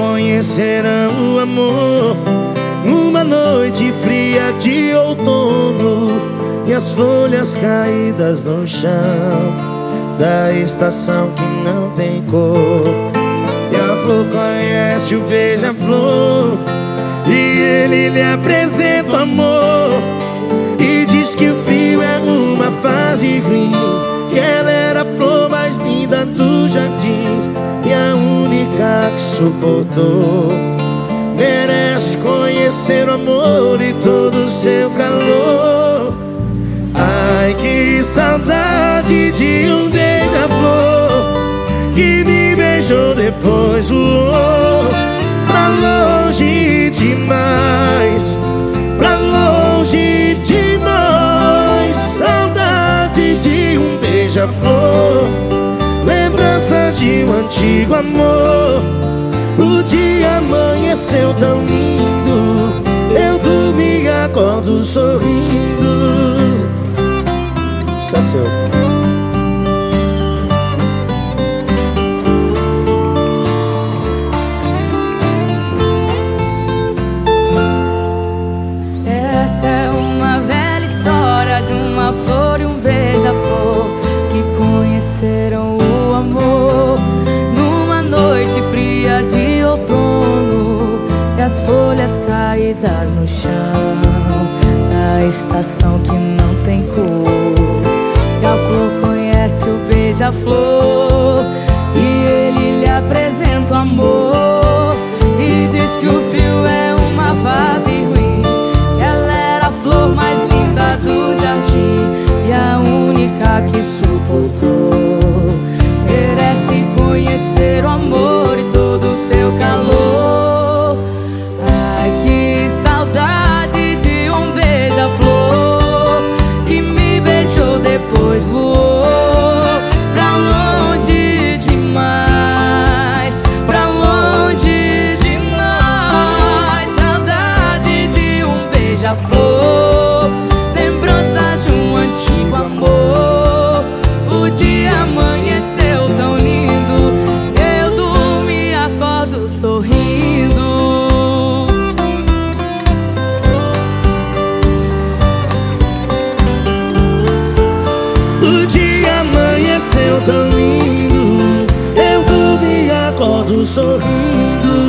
conhecerão o amor numa noite fria de outono e as folhas caídas no chão da estação que não tem cor. E a flor conhece o beija-flor e ele lhe apresenta o amor suportou. Merece conhecer o amor e todo o seu calor. Ai, que saudade de um beija-flor que me beijou depois voou pra longe demais, pra longe demais. Saudade de um beija-flor, lembranças de um antigo amor. O dia amanheceu tão lindo, eu dormi acordo sorrindo. Folhas caídas no chão na estação que não tem cor. E a flor conhece o beija-flor e ele lhe apresenta o amor e diz que o frio é uma fase ruim. Que ela era a flor mais linda do jardim e a única que suportou. Merece conhecer o amor O dia amanheceu tão lindo, eu durmo e acordo sorrindo. O dia amanheceu tão lindo. Eu dormi e acordo sorrindo